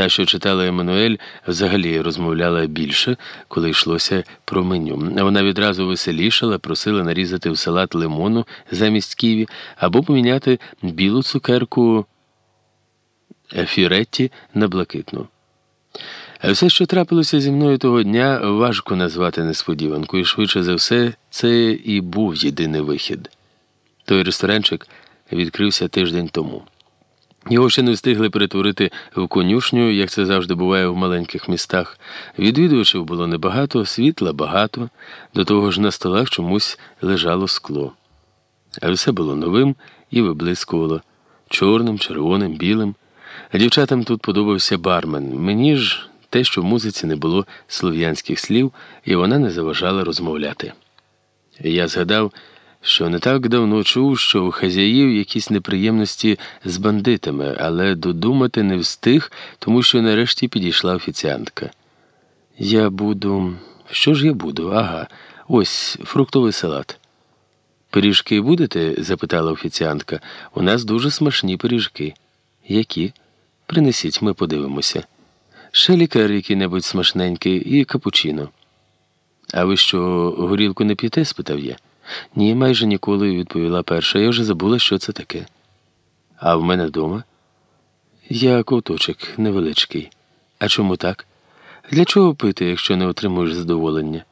Та, що читала Еммануель, взагалі розмовляла більше, коли йшлося про меню. Вона відразу веселішала, просила нарізати в салат лимону замість ківі або поміняти білу цукерку фіретті на блакитну. Все, що трапилося зі мною того дня, важко назвати несподіванкою. Швидше за все, це і був єдиний вихід. Той ресторанчик відкрився тиждень тому. Його ще не встигли перетворити в конюшню, як це завжди буває в маленьких містах. Відвідувачів було небагато, світла багато, до того ж на столах чомусь лежало скло. А все було новим і виблискувало чорним, червоним, білим. Дівчатам тут подобався бармен. Мені ж те, що в музиці не було слов'янських слів, і вона не заважала розмовляти. Я згадав що не так давно чув, що у хазяїв якісь неприємності з бандитами, але додумати не встиг, тому що нарешті підійшла офіціантка. Я буду. Що ж я буду? Ага, ось фруктовий салат. Пиріжки будете? запитала офіціантка. У нас дуже смачні пиріжки. Які? Принесіть, ми подивимося. Ще лікар який-небудь смачненький і капучино. А ви що, горілку не п'єте? спитав я. Ні, майже ніколи, відповіла перша. Я вже забула, що це таке. А в мене вдома? Я ковточок невеличкий. А чому так? Для чого пити, якщо не отримуєш задоволення?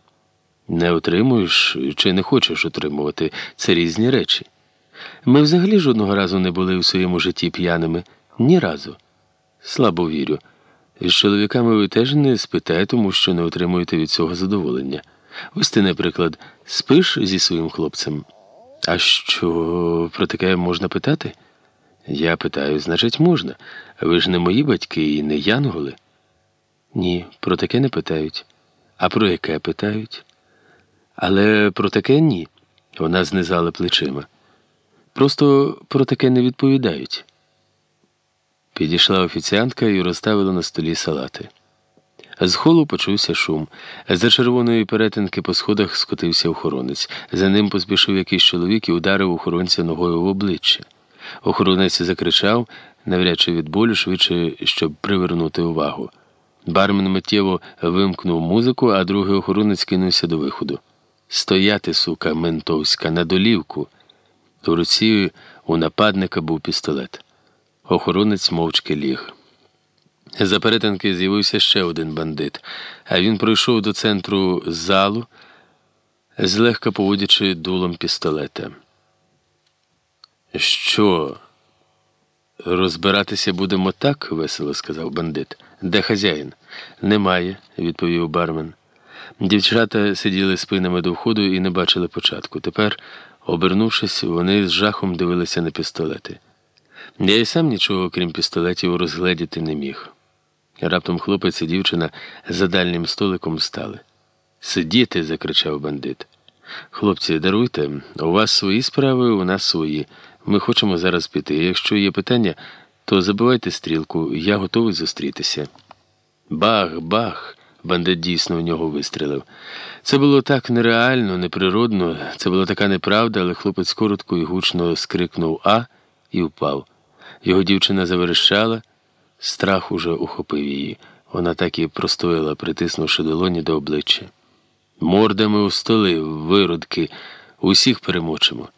Не отримуєш чи не хочеш отримувати це різні речі. Ми взагалі жодного разу не були у своєму житті п'яними. Ні разу. Слабо вірю. З чоловіками ви теж не спите, тому що не отримуєте від цього задоволення. Ось ти, наприклад, спиш зі своїм хлопцем. А що про таке можна питати? Я питаю, значить, можна. Ви ж не мої батьки і не янголи? Ні, про таке не питають. А про яке питають? Але про таке ні. Вона знизала плечима. Просто про таке не відповідають. Підійшла офіціантка і розставила на столі салати. З холу почувся шум. За червоної перетинки по сходах скотився охоронець. За ним поспішив якийсь чоловік і ударив охоронця ногою в обличчя. Охоронець закричав, навряд чи від болю, швидше, щоб привернути увагу. Бармен миттєво вимкнув музику, а другий охоронець кинувся до виходу. Стояти, сука, ментовська, на долівку. У руці у нападника був пістолет. Охоронець мовчки ліг. За перетинки з'явився ще один бандит, а він пройшов до центру залу, злегка поводячи дулом пістолета. Що? Розбиратися будемо так, весело сказав бандит. Де хазяїн? Немає, відповів бармен. Дівчата сиділи спинами до входу і не бачили початку. Тепер, обернувшись, вони з жахом дивилися на пістолети. Я й сам нічого, крім пістолетів, розгледіти не міг. Раптом хлопець і дівчина за дальнім столиком стали. Сидіти, закричав бандит. Хлопці, даруйте, у вас свої справи, у нас свої. Ми хочемо зараз піти. Якщо є питання, то забивайте стрілку, я готовий зустрітися. Бах, бах! Бандит дійсно в нього вистрілив. Це було так нереально, неприродно, це була така неправда, але хлопець коротко і гучно скрикнув А і впав. Його дівчина заверещала. Страх уже ухопив її. Вона так і простояла, притиснувши долоні до обличчя. Мордами у столи, виродки, усіх перемочимо.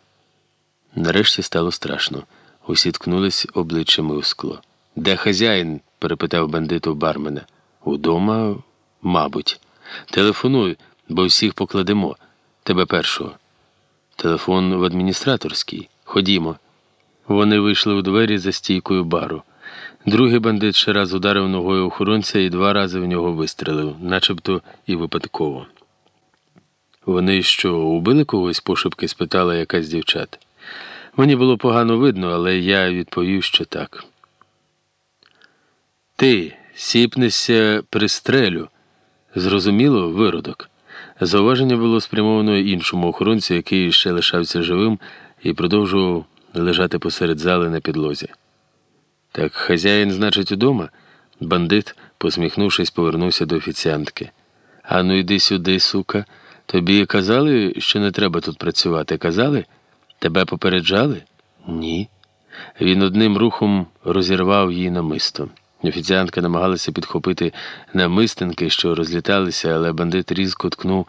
Нарешті стало страшно. Усі ткнулись обличчями у скло. Де хазяїн? перепитав бандит у бармена. Удома, мабуть. Телефонуй, бо всіх покладемо. Тебе першого. Телефон в адміністраторській. Ходімо. Вони вийшли у двері за стійкою бару. Другий бандит ще раз ударив ногою охоронця і два рази в нього вистрелив, начебто і випадково. Вони що, убили когось? пошепки спитала якась дівчат. Мені було погано видно, але я відповів, що так. Ти сіпнешся пристрелю. Зрозуміло, виродок. Зауваження було спрямовано іншому охоронцю, який ще лишався живим і продовжував лежати посеред зали на підлозі. Так хазяїн, значить, удома? Бандит, посміхнувшись, повернувся до офіціантки. Ану, йди сюди, сука. Тобі казали, що не треба тут працювати. Казали? Тебе попереджали? Ні. Він одним рухом розірвав її намисто. Офіціантка намагалася підхопити намистинки, що розліталися, але бандит різко ткнув